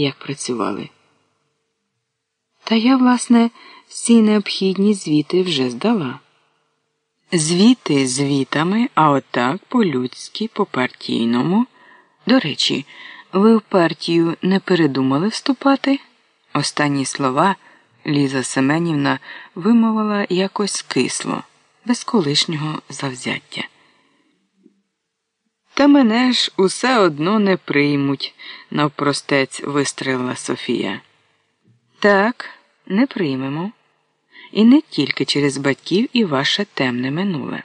як працювали. Та я, власне, всі необхідні звіти вже здала. Звіти звітами, а отак по-людськи, по партійному. До речі, ви в партію не передумали вступати? Останні слова Ліза Семенівна вимовила якось кисло, без колишнього завзяття. Та мене ж усе одно не приймуть, навпростець вистрелила Софія. Так, не приймемо. І не тільки через батьків і ваше темне минуле.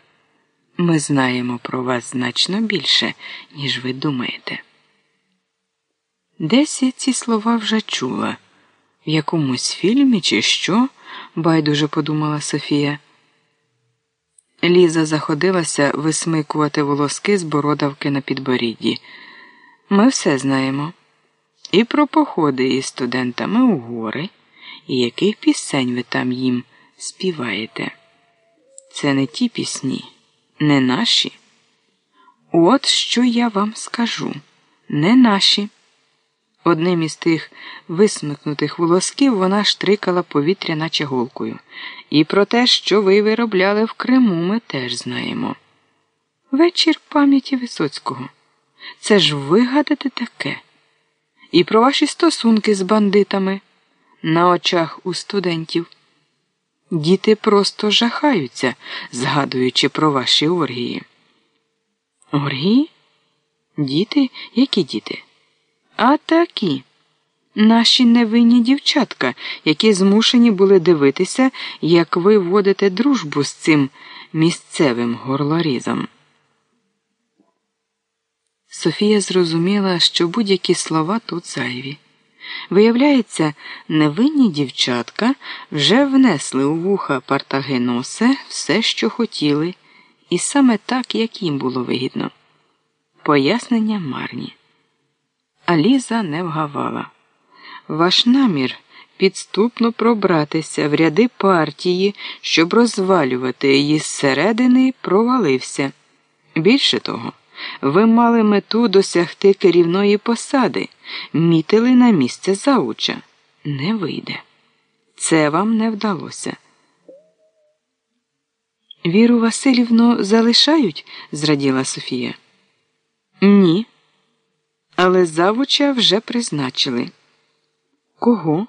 Ми знаємо про вас значно більше, ніж ви думаєте. Десь я ці слова вже чула, в якомусь фільмі, чи що, байдуже подумала Софія. Ліза заходилася висмикувати волоски з бородавки на підборідді. Ми все знаємо. І про походи із студентами у гори, і яких пісень ви там їм співаєте. Це не ті пісні, не наші. От що я вам скажу не наші. Одним із тих висмикнутих волосків вона штрикала повітря наче голкою. І про те, що ви виробляли в Криму, ми теж знаємо. Вечір пам'яті Висоцького. Це ж вигадати таке. І про ваші стосунки з бандитами на очах у студентів. Діти просто жахаються, згадуючи про ваші оргії. Оргії? Діти? Які діти? А такі. Наші невинні дівчатка, які змушені були дивитися, як ви водите дружбу з цим місцевим горлорізом. Софія зрозуміла, що будь-які слова тут зайві. Виявляється, невинні дівчатка вже внесли у вуха Партагеносе все, що хотіли, і саме так, як їм було вигідно. Пояснення марні. А Ліза не вгавала. Ваш намір підступно пробратися в ряди партії, щоб розвалювати її зсередини, провалився. Більше того, ви мали мету досягти керівної посади, мітили на місце зауча. Не вийде. Це вам не вдалося. Віру Васильівну залишають? зраділа Софія. Але завуча вже призначили. Кого?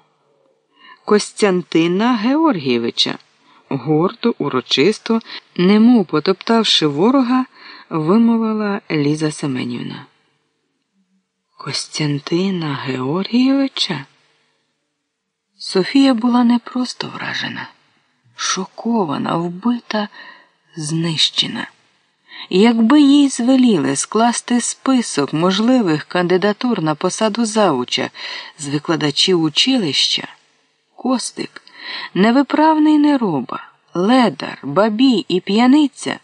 Костянтина Георгійовича. Гордо, урочисто, немов потоптавши ворога, вимовила Ліза Семенівна. Костянтина Георгійовича? Софія була не просто вражена, шокована, вбита, знищена. Якби їй звеліли скласти список можливих кандидатур на посаду завуча з викладачів училища, Костик, невиправний нероба, ледар, бабій і п'яниця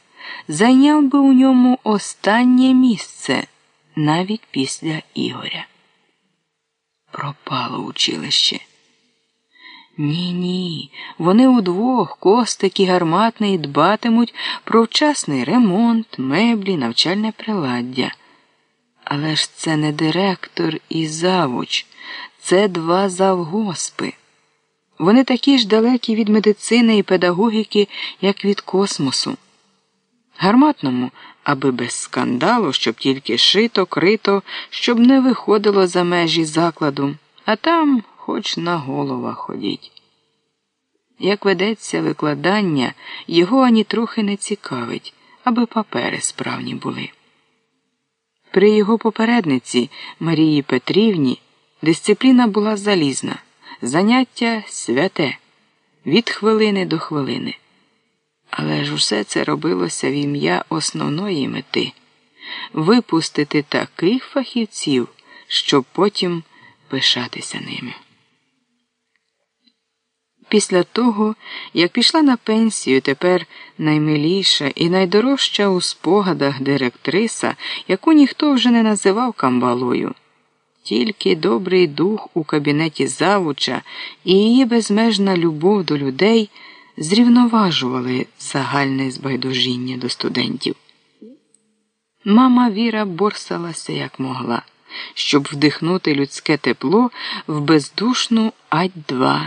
зайняв би у ньому останнє місце навіть після Ігоря. Пропало училище. Ні, ні. Вони удвох, Костик і гарматний, дбатимуть про вчасний ремонт, меблі, навчальне приладдя. Але ж це не директор і завуч, це два завгоспи. Вони такі ж далекі від медицини і педагогіки, як від космосу. Гарматному, аби без скандалу, щоб тільки шито, крито, щоб не виходило за межі закладу, а там хоч на голова ходіть. Як ведеться викладання, його ані трохи не цікавить, аби папери справні були. При його попередниці Марії Петрівні дисципліна була залізна, заняття святе від хвилини до хвилини. Але ж усе це робилося в ім'я основної мети випустити таких фахівців, щоб потім пишатися ними. Після того, як пішла на пенсію тепер наймиліша і найдорожча у спогадах директриса, яку ніхто вже не називав камбалою, тільки добрий дух у кабінеті завуча і її безмежна любов до людей зрівноважували загальне збайдужіння до студентів. Мама Віра борсалася як могла. щоб вдихнути людське тепло в бездушну ать-2